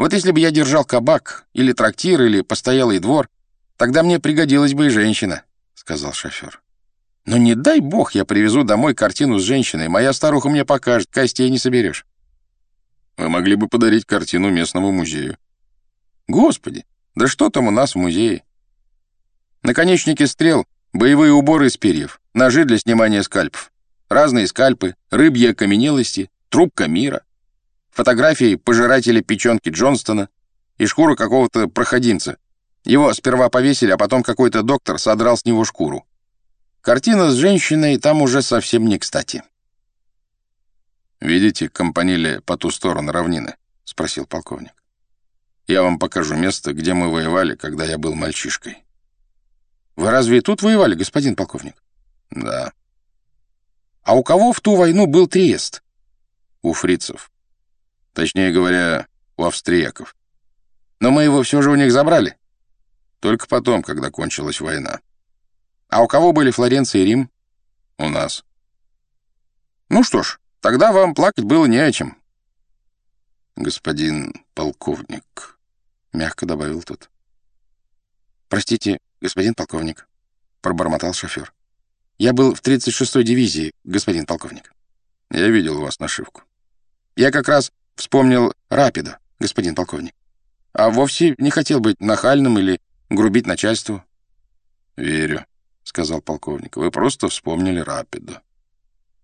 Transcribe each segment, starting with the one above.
Вот если бы я держал кабак, или трактир, или постоялый двор, тогда мне пригодилась бы и женщина», — сказал шофер. «Но не дай бог я привезу домой картину с женщиной, моя старуха мне покажет, костей не соберешь». «Вы могли бы подарить картину местному музею». «Господи, да что там у нас в музее?» Наконечники стрел, боевые уборы из перьев, ножи для снимания скальпов, разные скальпы, рыбьи окаменелости, трубка мира, фотографии пожирателя печенки Джонстона и шкуру какого-то проходимца. Его сперва повесили, а потом какой-то доктор содрал с него шкуру. Картина с женщиной там уже совсем не кстати. «Видите компанили по ту сторону равнины?» — спросил полковник. «Я вам покажу место, где мы воевали, когда я был мальчишкой». «Вы разве и тут воевали, господин полковник?» «Да». «А у кого в ту войну был Триест?» «У фрицев. Точнее говоря, у австрияков. Но мы его все же у них забрали?» «Только потом, когда кончилась война». «А у кого были Флоренция и Рим?» «У нас». «Ну что ж, тогда вам плакать было не о чем». «Господин полковник», — мягко добавил тот. «Простите, господин полковник», — пробормотал шофер. «Я был в 36-й дивизии, господин полковник». «Я видел вас нашивку». «Я как раз вспомнил Рапида, господин полковник. А вовсе не хотел быть нахальным или грубить начальству». «Верю», — сказал полковник. «Вы просто вспомнили Рапида.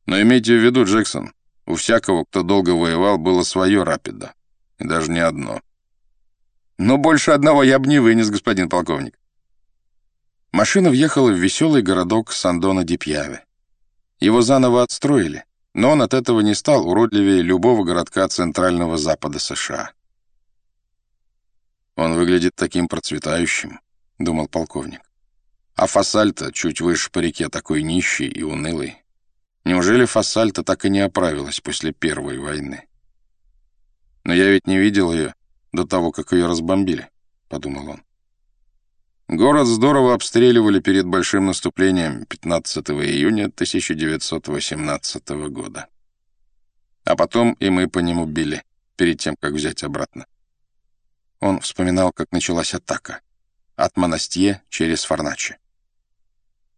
Но имейте в виду, Джексон, у всякого, кто долго воевал, было свое Рапида. И даже не одно». «Но больше одного я бы не вынес, господин полковник». Машина въехала в веселый городок Сандона-Дипьяве. Его заново отстроили, но он от этого не стал уродливее любого городка Центрального Запада США. «Он выглядит таким процветающим», — думал полковник. «А Фасальта чуть выше по реке такой нищий и унылый. Неужели Фасальта так и не оправилась после Первой войны? Но я ведь не видел ее до того, как ее разбомбили», — подумал он. Город здорово обстреливали перед большим наступлением 15 июня 1918 года. А потом и мы по нему били, перед тем, как взять обратно. Он вспоминал, как началась атака. От Монастье через Фарначи.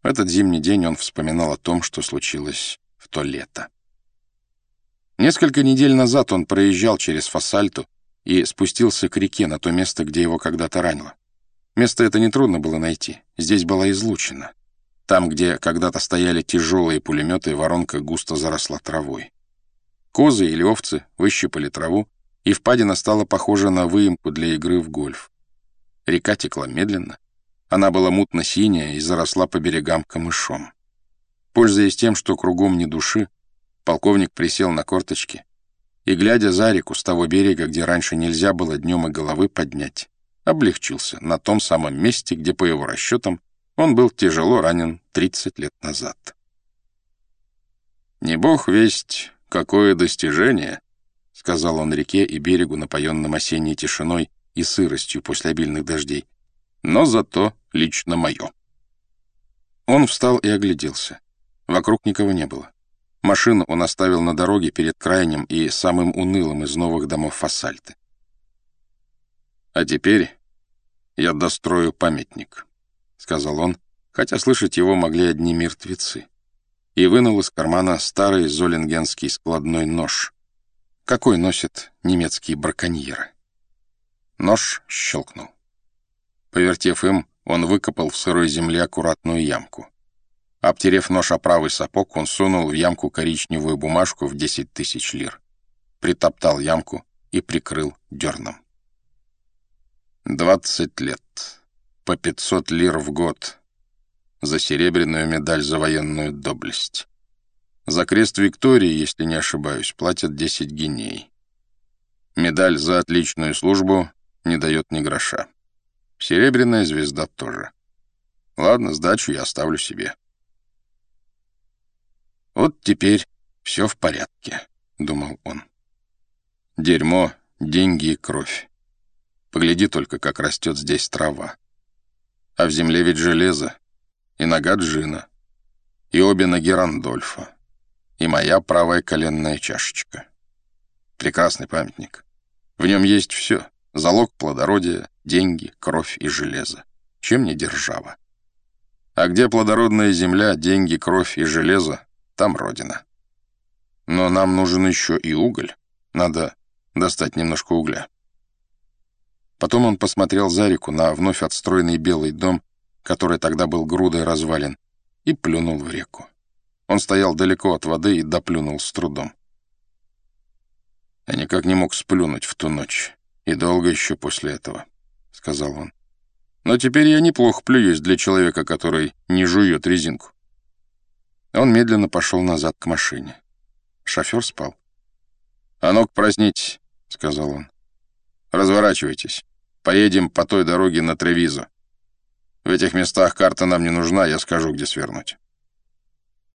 В этот зимний день он вспоминал о том, что случилось в то лето. Несколько недель назад он проезжал через Фасальту и спустился к реке на то место, где его когда-то ранило. Место это нетрудно было найти. Здесь была излучина. Там, где когда-то стояли тяжелые пулеметы, воронка густо заросла травой. Козы или овцы выщипали траву, и впадина стала похожа на выемку для игры в гольф. Река текла медленно. Она была мутно-синяя и заросла по берегам камышом. Пользуясь тем, что кругом ни души, полковник присел на корточки и, глядя за реку с того берега, где раньше нельзя было днем и головы поднять, облегчился на том самом месте, где, по его расчетам, он был тяжело ранен 30 лет назад. «Не бог весть, какое достижение», — сказал он реке и берегу, напоенным осенней тишиной и сыростью после обильных дождей, «но зато лично мое». Он встал и огляделся. Вокруг никого не было. Машину он оставил на дороге перед крайним и самым унылым из новых домов Фасальты. «А теперь «Я дострою памятник», — сказал он, хотя слышать его могли одни мертвецы, и вынул из кармана старый золингенский складной нож, какой носят немецкие браконьеры. Нож щелкнул. Повертев им, он выкопал в сырой земле аккуратную ямку. Обтерев нож о правый сапог, он сунул в ямку коричневую бумажку в десять тысяч лир, притоптал ямку и прикрыл дерном. Двадцать лет. По пятьсот лир в год. За серебряную медаль за военную доблесть. За крест Виктории, если не ошибаюсь, платят десять гиней. Медаль за отличную службу не дает ни гроша. Серебряная звезда тоже. Ладно, сдачу я оставлю себе. Вот теперь все в порядке, — думал он. Дерьмо, деньги и кровь. Погляди только, как растет здесь трава. А в земле ведь железо, и нога Джина, и обе ноги Рандольфа, и моя правая коленная чашечка. Прекрасный памятник. В нем есть все. Залог плодородия, деньги, кровь и железо. Чем не держава? А где плодородная земля, деньги, кровь и железо, там родина. Но нам нужен еще и уголь. Надо достать немножко угля. Потом он посмотрел за реку на вновь отстроенный белый дом, который тогда был грудой развалин, и плюнул в реку. Он стоял далеко от воды и доплюнул с трудом. «Я никак не мог сплюнуть в ту ночь, и долго еще после этого», — сказал он. «Но теперь я неплохо плююсь для человека, который не жует резинку». Он медленно пошел назад к машине. Шофер спал. «А ну-ка, проснитесь», — сказал он. «Разворачивайтесь. Поедем по той дороге на Тревизо. В этих местах карта нам не нужна, я скажу, где свернуть».